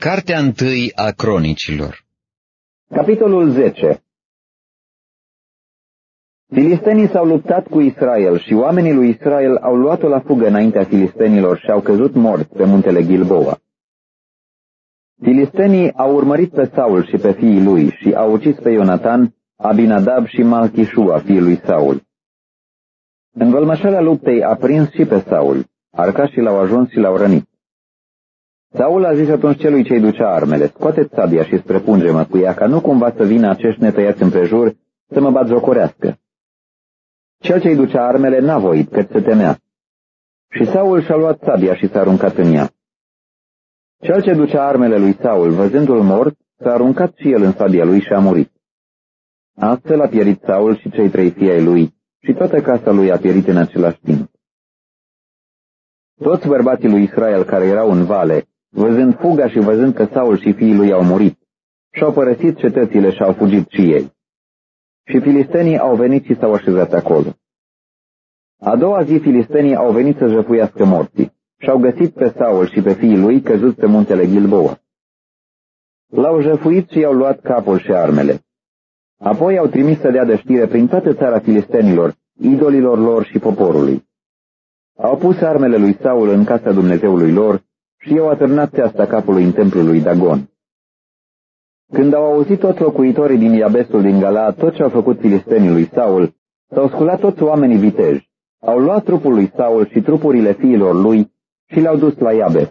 Cartea întâi a cronicilor Capitolul 10 Filistenii s-au luptat cu Israel și oamenii lui Israel au luat-o la fugă înaintea filistenilor și au căzut morți pe muntele Gilboa. Filistenii au urmărit pe Saul și pe fiii lui și au ucis pe Ionatan, Abinadab și Malchishua, fiul lui Saul. În vălmășala luptei a prins și pe Saul, arcașii l-au ajuns și l-au rănit. Saul a zis atunci celui ce-i ducea armele, scoateți sabia și străpunge-mă cu ea, ca nu cumva să vină acești netăiați împrejur să mă bat jocorească. Cel ce-i ducea armele n-a voit, cât se temea. Și Saul și-a luat sabia și s-a aruncat în ea. Cel ce ducea armele lui Saul, văzându-l mort, s-a aruncat și el în sabia lui și a murit. Astfel a pierit Saul și cei trei fii ai lui, și toată casa lui a pierit în același timp. Toți bărbații lui Israel care erau în vale, văzând fuga și văzând că Saul și fiii lui au murit, și-au părăsit cetățile și au fugit și ei. Și filistenii au venit și s-au așezat acolo. A doua zi filistenii au venit să jăpuiască morții și-au găsit pe Saul și pe fiii lui căzut pe muntele Gilboa. L-au jăfuit și i-au luat capul și armele. Apoi au trimis să dea de știre prin toată țara filistenilor, idolilor lor și poporului. Au pus armele lui Saul în casa Dumnezeului lor și i-au atârnat asta capului în templul lui Dagon. Când au auzit toți locuitorii din Iabesul din Gala tot ce au făcut filistenii lui Saul, s-au sculat toți oamenii viteji, au luat trupul lui Saul și trupurile fiilor lui și le-au dus la Iabes.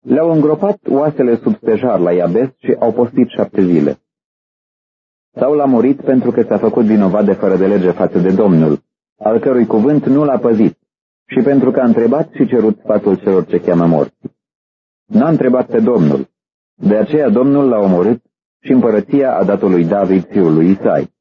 Le-au îngropat oasele sub stejar la Iabes și au postit șapte zile. Saul a murit pentru că s-a făcut vinovat de fără de lege față de Domnul, al cărui cuvânt nu l-a păzit, și pentru că a întrebat și cerut sfatul celor ce cheamă morți. N-a întrebat pe Domnul, de aceea Domnul l-a omorât și împărăția a dat-o lui David, fiul lui Isai.